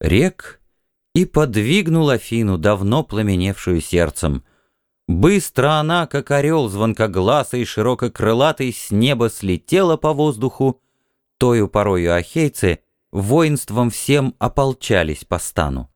Рек и подвигнул Афину, давно пламеневшую сердцем. Быстро она, как орел звонкогласый, ширококрылатый, с неба слетела по воздуху, тою порою ахейцы воинством всем ополчались по стану.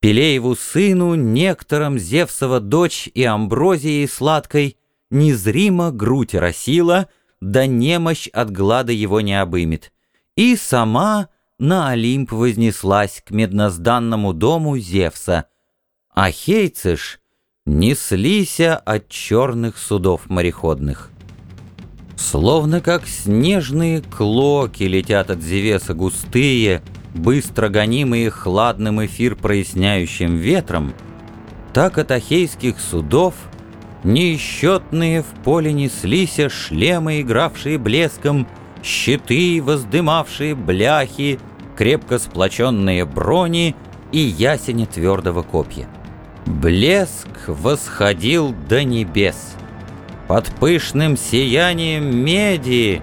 Пелееву сыну, нектором Зевсова дочь и Амброзией сладкой, незримо грудь росила, да немощь от глада его не обымет. И сама на Олимп вознеслась к меднозданному дому Зевса, а хейцы ж неслися от черных судов мореходных. Словно как снежные клоки летят от Зевеса густые, быстро гонимые хладным эфир проясняющим ветром, так от ахейских судов неисчетные в поле неслися шлемы, игравшие блеском, щиты, воздымавшие бляхи, крепко сплоченные брони и ясени твердого копья. Блеск восходил до небес. Под пышным сиянием меди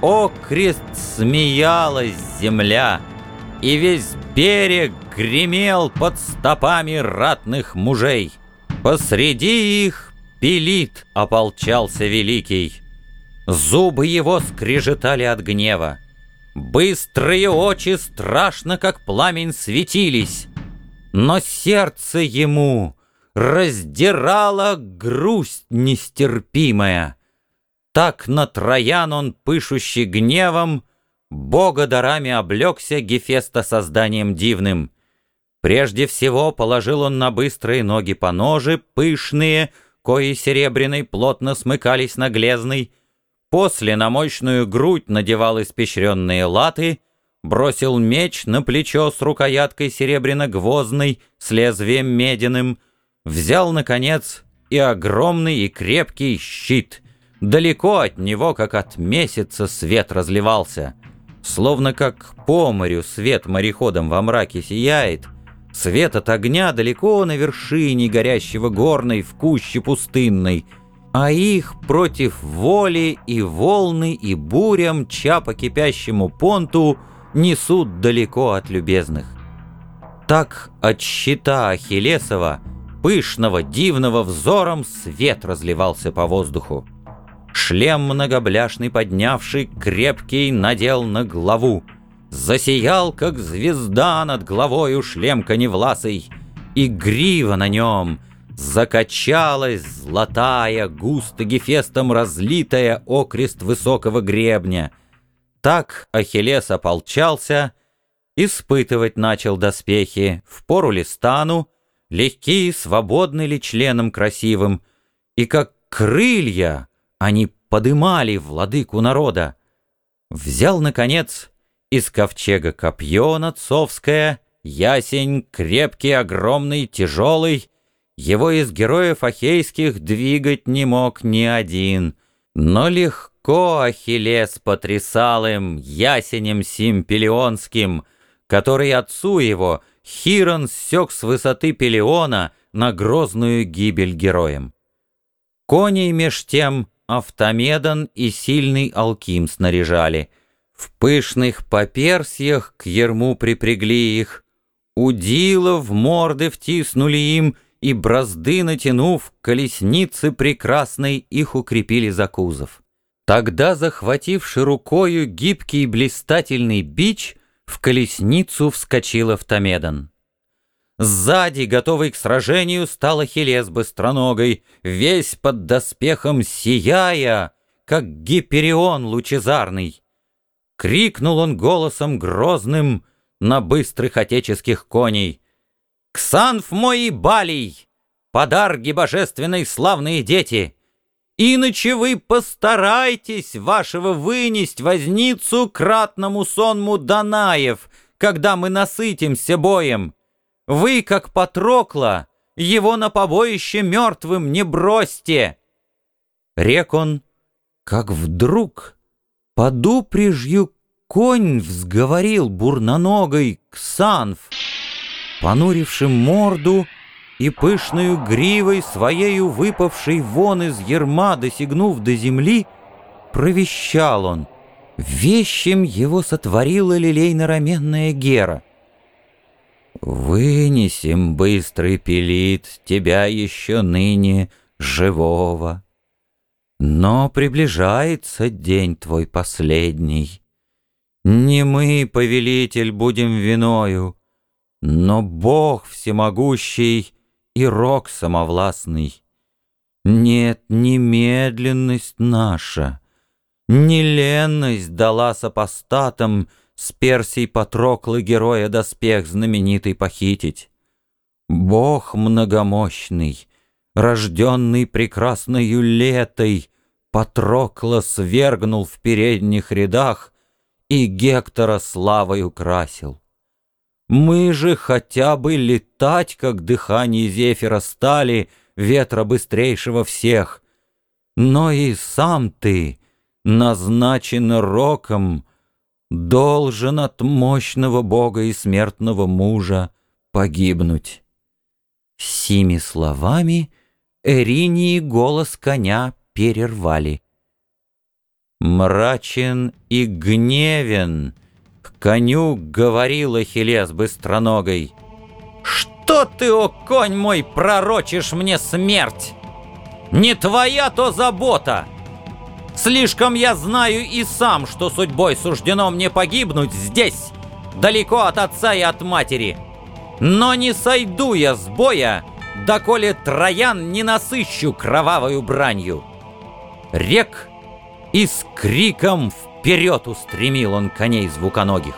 окрест смеялась земля, и весь берег гремел под стопами ратных мужей. Посреди их пилит ополчался великий. Зубы его скрежетали от гнева. Быстрые очи страшно, как пламень, светились. Но сердце ему раздирала грусть нестерпимая. Так на Троян он, пышущий гневом, Бога дарами облегся Гефеста созданием дивным. Прежде всего положил он на быстрые ноги по ножи, пышные, кои серебряной плотно смыкались на глезной, После на мощную грудь надевал испещренные латы, бросил меч на плечо с рукояткой серебряно-гвоздной, с лезвием медяным, взял, наконец, и огромный и крепкий щит. Далеко от него, как от месяца, свет разливался. Словно как по морю свет мореходом во мраке сияет, свет от огня далеко на вершине горящего горной в куще пустынной — а их против воли и волны и бурям, ча по кипящему понту, несут далеко от любезных. Так от щита Ахиллесова, пышного, дивного взором, свет разливался по воздуху. Шлем многобляшный поднявший, крепкий надел на главу. Засиял, как звезда над головою шлем коневласый, и грива на нем — Закачалась золотая, густо гефестом разлитая окрест высокого гребня. Так Ахиллес ополчался, испытывать начал доспехи, в пору ли стану, легкие, свободны ли членом красивым, и как крылья они подымали владыку народа. Взял, наконец, из ковчега копье нацовское, ясень, крепкий, огромный, тяжелый, его из героев ахейских двигать не мог ни один, но легко Ахиллес потрясал им ясенем симпелионским, который отцу его Хирон сёк с высоты Пелеона на грозную гибель героям. Коней меж тем Автомедан и сильный Алким снаряжали. В пышных поперсьях к ерму припрягли их, Удила в морды втиснули им — и бразды натянув, колесницы прекрасной их укрепили за кузов. Тогда, захвативши рукою гибкий блистательный бич, в колесницу вскочил Автомедан. Сзади, готовый к сражению, стал Ахиллес быстроногой, весь под доспехом сияя, как гиперион лучезарный. Крикнул он голосом грозным на быстрых отеческих коней. Ксанф мой Балий, подарги божественной славные дети, Иначе вы постарайтесь вашего вынесть возницу кратному сонму Данаев, когда мы насытимся боем. Вы, как Патрокла, его на побоище мертвым не бросьте. Рек он, как вдруг под упряжью конь взговорил бурноногой Ксанф, понурившим морду и пышную гривой своею выпавшей вон из ерма, досягнув до земли, провещал он. Вещим его сотворила лилейно-раменная Гера. Вынесем, быстрый пилит, тебя еще ныне живого. Но приближается день твой последний. Не мы, повелитель, будем виною, Но Бог всемогущий и рок самовластный. Нет, немедленность наша, не ленность дала сопостатам С Персий Патроклы героя доспех знаменитый похитить. Бог многомощный, рожденный прекрасною летой, Патрокла свергнул в передних рядах И Гектора славой украсил. Мы же хотя бы летать, как дыхание Зефира стали, Ветра быстрейшего всех. Но и сам ты, назначен роком, Должен от мощного Бога и смертного мужа погибнуть. Сими словами Эринии голос коня перервали. Мрачен и гневен коню говорил Ахиллес быстроногой. «Что ты, о конь мой, пророчишь мне смерть? Не твоя то забота!» Слишком я знаю и сам, что судьбой суждено мне погибнуть здесь, далеко от отца и от матери. Но не сойду я с боя, доколе троян не насыщу кровавою бранью рек, и с криком вперед устремил он коней звуконогих.